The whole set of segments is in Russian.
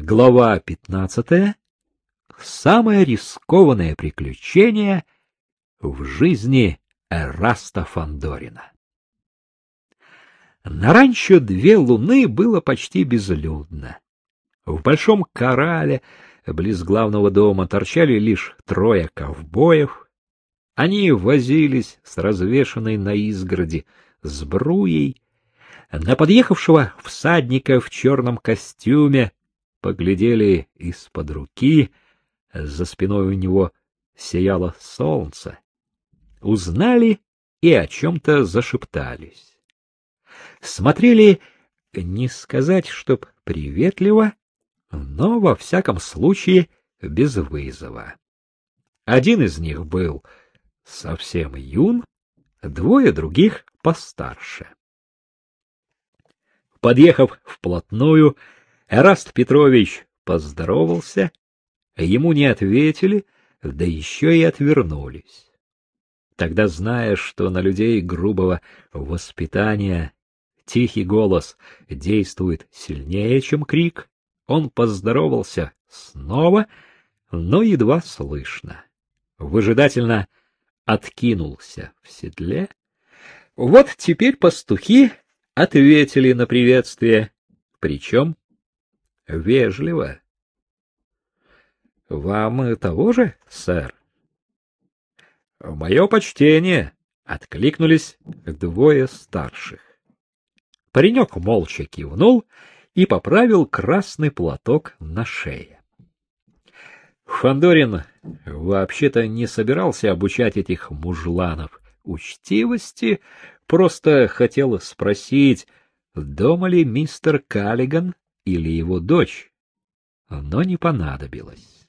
Глава пятнадцатая. Самое рискованное приключение в жизни Эраста Фандорина. На ранчо две луны было почти безлюдно. В большом корале близ главного дома торчали лишь трое ковбоев. Они возились с развешанной на изгороди сбруей. На подъехавшего всадника в черном костюме поглядели из-под руки, за спиной у него сияло солнце. Узнали и о чем-то зашептались. Смотрели, не сказать, чтоб приветливо, но, во всяком случае, без вызова. Один из них был совсем юн, двое других постарше. Подъехав вплотную, Эраст Петрович поздоровался, ему не ответили, да еще и отвернулись. Тогда, зная, что на людей грубого воспитания тихий голос действует сильнее, чем крик, он поздоровался снова, но едва слышно. Выжидательно откинулся в седле. Вот теперь пастухи ответили на приветствие, причем вежливо. — Вам того же, сэр? — Мое почтение! — откликнулись двое старших. Паренек молча кивнул и поправил красный платок на шее. Фандорин вообще-то не собирался обучать этих мужланов учтивости, просто хотел спросить, дома ли мистер Каллиган или его дочь, но не понадобилось.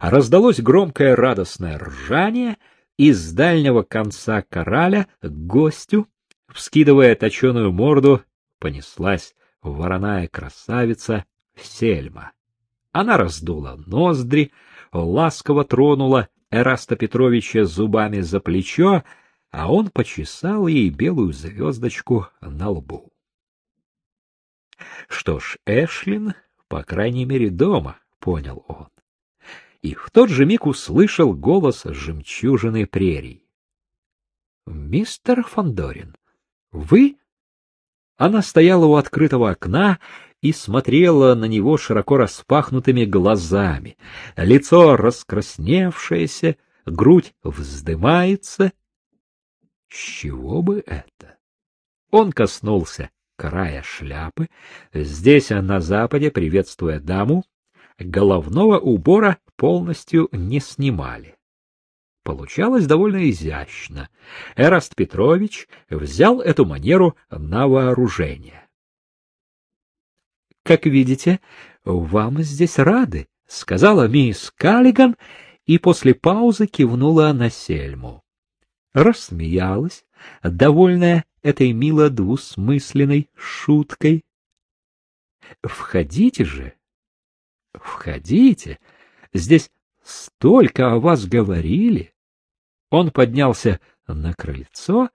Раздалось громкое радостное ржание, и с дальнего конца кораля к гостю, вскидывая точеную морду, понеслась вороная красавица Сельма. Она раздула ноздри, ласково тронула Эраста Петровича зубами за плечо, а он почесал ей белую звездочку на лбу. Что ж, Эшлин, по крайней мере, дома, понял он. И в тот же миг услышал голос жемчужины прерий. Мистер Фондорин, вы? Она стояла у открытого окна и смотрела на него широко распахнутыми глазами. Лицо раскрасневшееся, грудь вздымается. С чего бы это? Он коснулся края шляпы, здесь, на западе, приветствуя даму, головного убора полностью не снимали. Получалось довольно изящно. Эраст Петрович взял эту манеру на вооружение. — Как видите, вам здесь рады, — сказала мисс Каллиган и после паузы кивнула на Сельму. Рассмеялась, довольная этой мило двусмысленной шуткой. Входите же, входите, здесь столько о вас говорили. Он поднялся на крыльцо.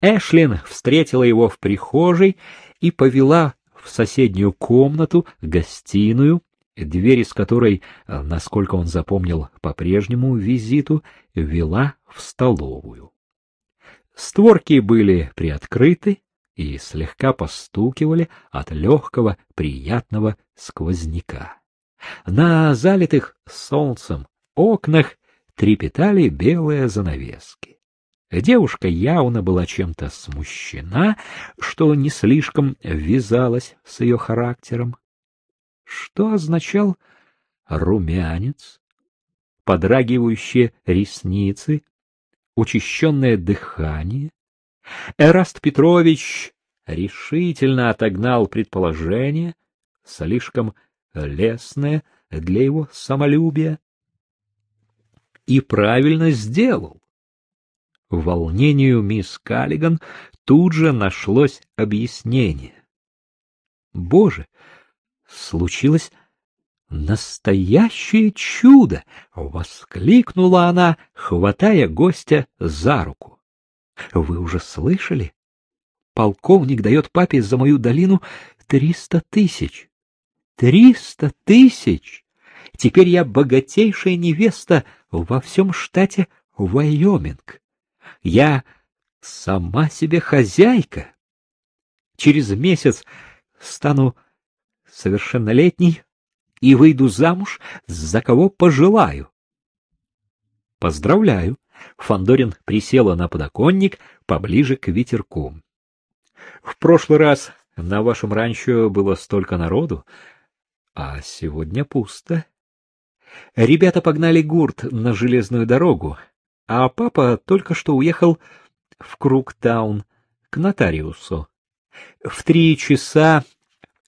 Эшлин встретила его в прихожей и повела в соседнюю комнату, гостиную, дверь из которой, насколько он запомнил по прежнему визиту, вела в столовую. Створки были приоткрыты и слегка постукивали от легкого, приятного сквозняка. На залитых солнцем окнах трепетали белые занавески. Девушка явно была чем-то смущена, что не слишком вязалось с ее характером. Что означал румянец, подрагивающие ресницы, учащенное дыхание. Эраст Петрович решительно отогнал предположение, слишком лестное для его самолюбия, и правильно сделал. Волнению мисс Каллиган тут же нашлось объяснение. Боже, случилось Настоящее чудо! воскликнула она, хватая гостя за руку. Вы уже слышали? Полковник дает папе за мою долину триста тысяч. Триста тысяч! Теперь я богатейшая невеста во всем штате Вайоминг. Я сама себе хозяйка. Через месяц стану совершеннолетней и выйду замуж за кого пожелаю. Поздравляю. Фандорин присела на подоконник поближе к ветерку. В прошлый раз на вашем ранчо было столько народу, а сегодня пусто. Ребята погнали гурт на железную дорогу, а папа только что уехал в Круктаун к нотариусу. В три часа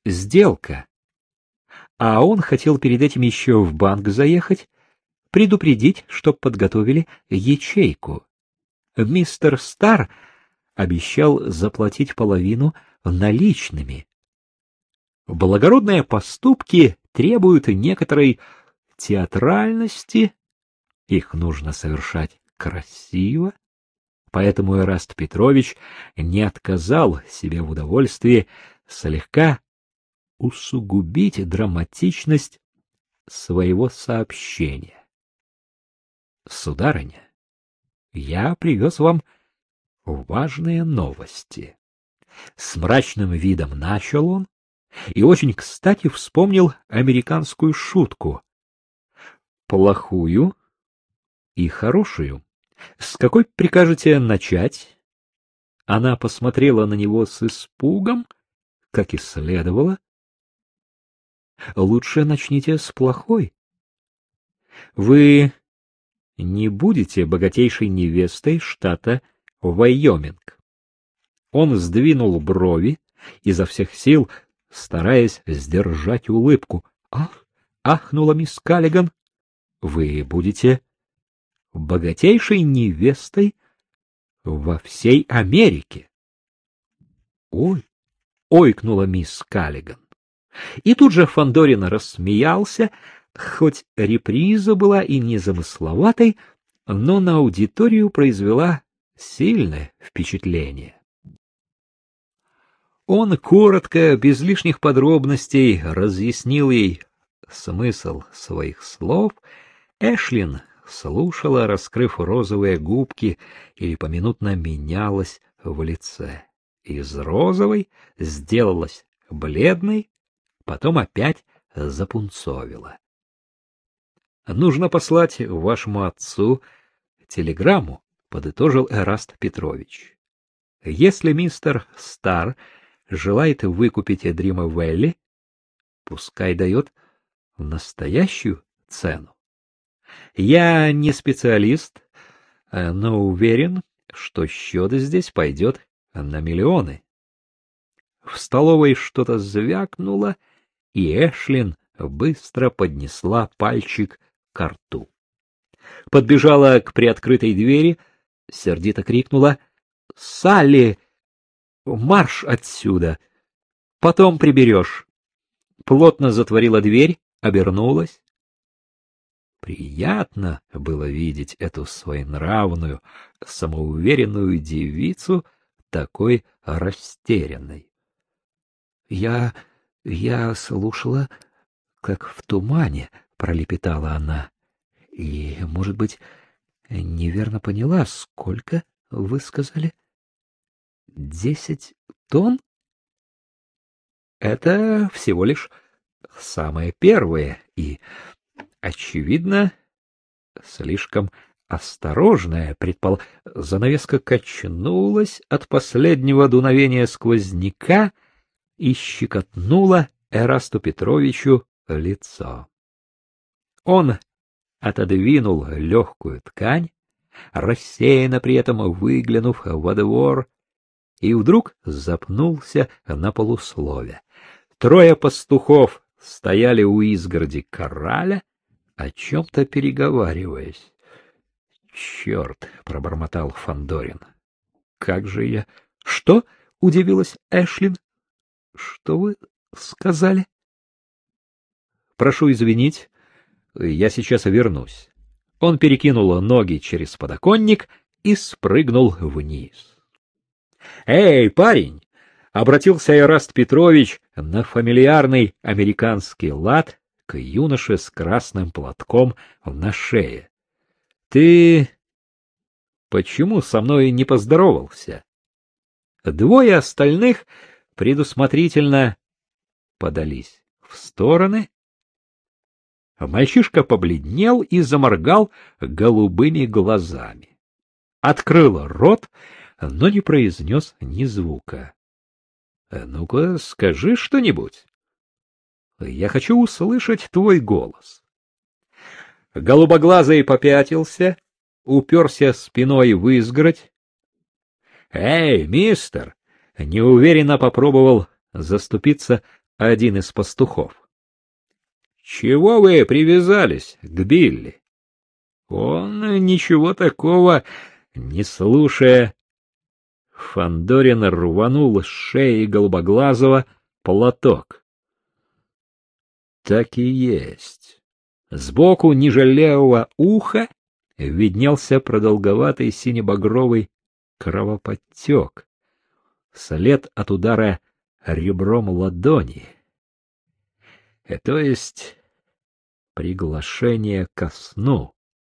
сделка. А он хотел перед этим еще в банк заехать, предупредить, чтоб подготовили ячейку. Мистер Стар обещал заплатить половину наличными. Благородные поступки требуют некоторой театральности, их нужно совершать красиво, поэтому Эраст Петрович не отказал себе в удовольствии слегка усугубить драматичность своего сообщения. Сударыня, я привез вам важные новости. С мрачным видом начал он и очень кстати вспомнил американскую шутку. Плохую и хорошую. С какой прикажете начать? Она посмотрела на него с испугом, как и следовало. Лучше начните с плохой. Вы не будете богатейшей невестой штата Вайоминг. Он сдвинул брови, изо всех сил стараясь сдержать улыбку. Ах, ахнула мисс Каллиган. Вы будете богатейшей невестой во всей Америке. Ой, ойкнула мисс Каллиган. И тут же Фандорин рассмеялся, хоть реприза была и незамысловатой, но на аудиторию произвела сильное впечатление. Он коротко, без лишних подробностей, разъяснил ей смысл своих слов. Эшлин слушала, раскрыв розовые губки, или поминутно менялась в лице. Из розовой сделалась бледной, потом опять запунцовила. Нужно послать вашему отцу телеграмму, подытожил Эраст Петрович. Если мистер Стар желает выкупить Эдрима Велли, пускай дает настоящую цену. Я не специалист, но уверен, что счет здесь пойдет на миллионы. В столовой что-то звякнуло, и Эшлин быстро поднесла пальчик к рту. Подбежала к приоткрытой двери, сердито крикнула «Салли, марш отсюда! Потом приберешь!» Плотно затворила дверь, обернулась. Приятно было видеть эту своенравную, самоуверенную девицу такой растерянной. Я я слушала, как в тумане, пролепетала она. И, может быть, неверно поняла, сколько вы сказали? Десять тонн? Это всего лишь самое первое и, очевидно, слишком осторожное предпол... Занавеска качнулась от последнего дуновения сквозняка и щекотнула Эрасту Петровичу лицо. Он отодвинул легкую ткань, рассеянно при этом выглянув во двор, и вдруг запнулся на полуслове. Трое пастухов стояли у изгороди кораля, о чем-то переговариваясь. — Черт! — пробормотал Фандорин. Как же я... — Что? — удивилась Эшлин. — Что вы сказали? — Прошу извинить, я сейчас вернусь. Он перекинул ноги через подоконник и спрыгнул вниз. — Эй, парень! — обратился Эраст Петрович на фамильярный американский лад к юноше с красным платком на шее. — Ты почему со мной не поздоровался? Двое остальных предусмотрительно подались в стороны. Мальчишка побледнел и заморгал голубыми глазами. Открыл рот, но не произнес ни звука. — Ну-ка, скажи что-нибудь. Я хочу услышать твой голос. Голубоглазый попятился, уперся спиной в изгородь. — Эй, мистер! — неуверенно попробовал заступиться один из пастухов. — Чего вы привязались к Билли? Он, ничего такого, не слушая, Фандорин рванул с шеи голубоглазого платок. Так и есть. Сбоку ниже левого уха виднелся продолговатый синебагровый кровоподтек, след от удара ребром ладони. Э, то есть приглашение ко сну.